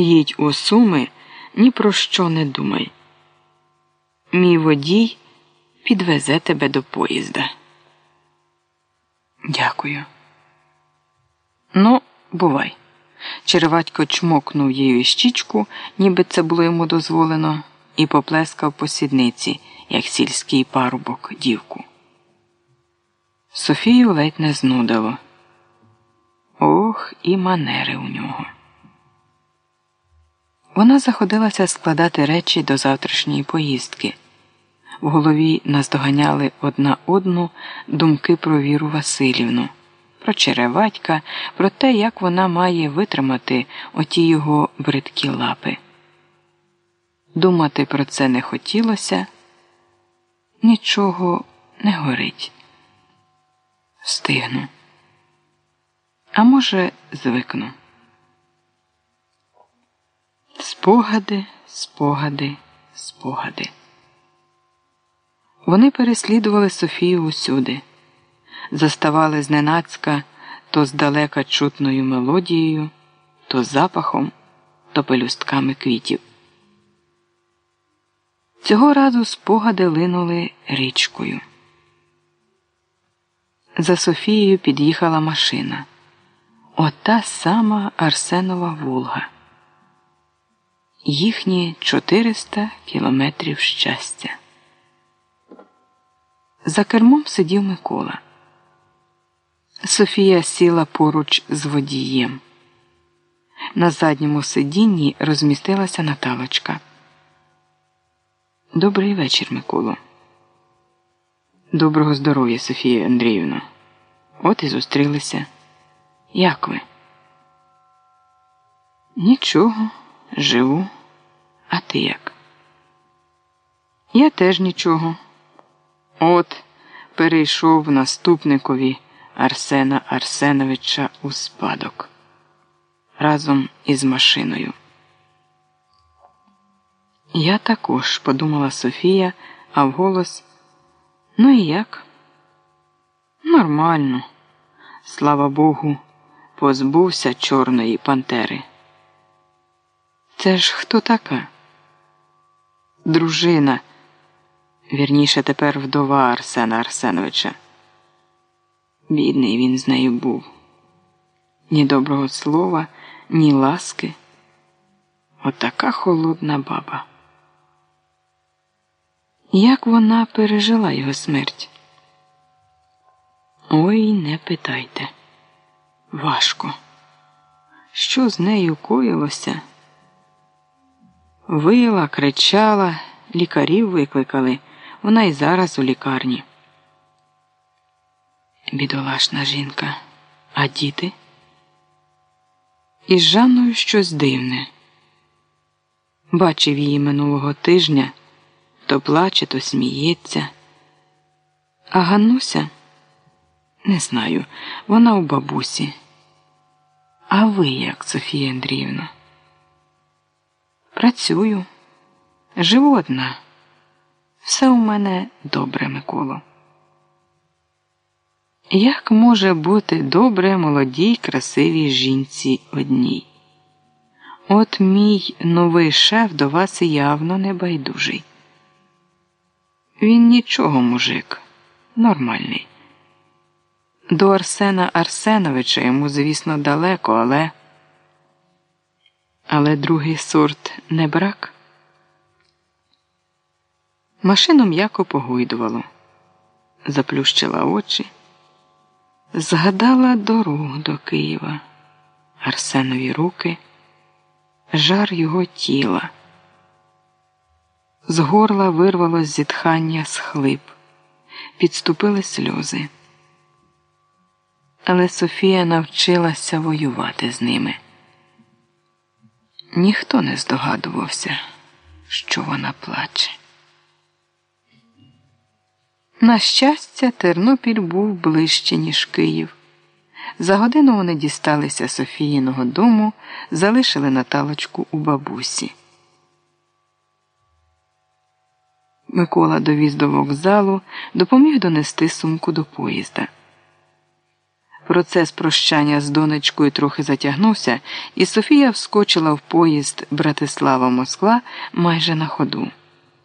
Їдь у суми, ні про що не думай. Мій водій підвезе тебе до поїзда. Дякую. Ну, бувай. Череватько чмокнув її щічку, ніби це було йому дозволено, і поплескав по сідниці, як сільський парубок дівку. Софію ледь не знудило. Ох, і манери у нього. Вона заходилася складати речі до завтрашньої поїздки. В голові наздоганяли одна одну думки про Віру Васильівну, про череватька, про те, як вона має витримати оті його бридкі лапи. Думати про це не хотілося, нічого не горить. Встигну. А може, звикну. Спогади, спогади, спогади. Вони переслідували Софію усюди, заставали зненацька то здалека чутною мелодією, то запахом, то пелюстками квітів. Цього разу спогади линули річкою. За Софією під'їхала машина. Ота сама Арсенова Волга. Їхні 400 кілометрів щастя. За кермом сидів Микола. Софія сіла поруч з водієм. На задньому сидінні розмістилася Наталочка. Добрий вечір, Миколо. Доброго здоров'я, Софія Андріївна. От і зустрілися. Як ви? Нічого, живу. А ти як? Я теж нічого. От перейшов наступникові Арсена Арсеновича у спадок разом із машиною. Я також, подумала Софія, а вголос, ну і як? Нормально, слава Богу, позбувся Чорної Пантери. Це ж хто така? Дружина вірніше тепер вдова Арсена Арсеновича. Бідний він з нею був. Ні доброго слова, ні ласки. Отака холодна баба. Як вона пережила його смерть? Ой, не питайте. Важко. Що з нею коїлося? Вила, кричала, лікарів викликали. Вона й зараз у лікарні. Бідолашна жінка. А діти? Із Жанною щось дивне. Бачив її минулого тижня то плаче, то сміється. А Гануся не знаю, вона у бабусі. А ви як, Софія Андріївна? Працюю, живу одна. Все у мене добре, Миколо. Як може бути добре молодій, красивій жінці одній? От мій новий шеф до вас явно не байдужий. Він нічого, мужик, нормальний. До Арсена Арсеновича йому, звісно, далеко, але. Але другий сорт не брак. Машину м'яко погойдувало, заплющила очі, згадала дорогу до Києва, Арсенові руки, жар його тіла. З горла вирвалось зітхання схлип, підступили сльози. Але Софія навчилася воювати з ними. Ніхто не здогадувався, що вона плаче. На щастя, Тернопіль був ближче, ніж Київ. За годину вони дісталися Софіїного дому, залишили Наталочку у бабусі. Микола довіз до вокзалу, допоміг донести сумку до поїзда. Процес прощання з донечкою трохи затягнувся, і Софія вскочила в поїзд Братислава Москва майже на ходу.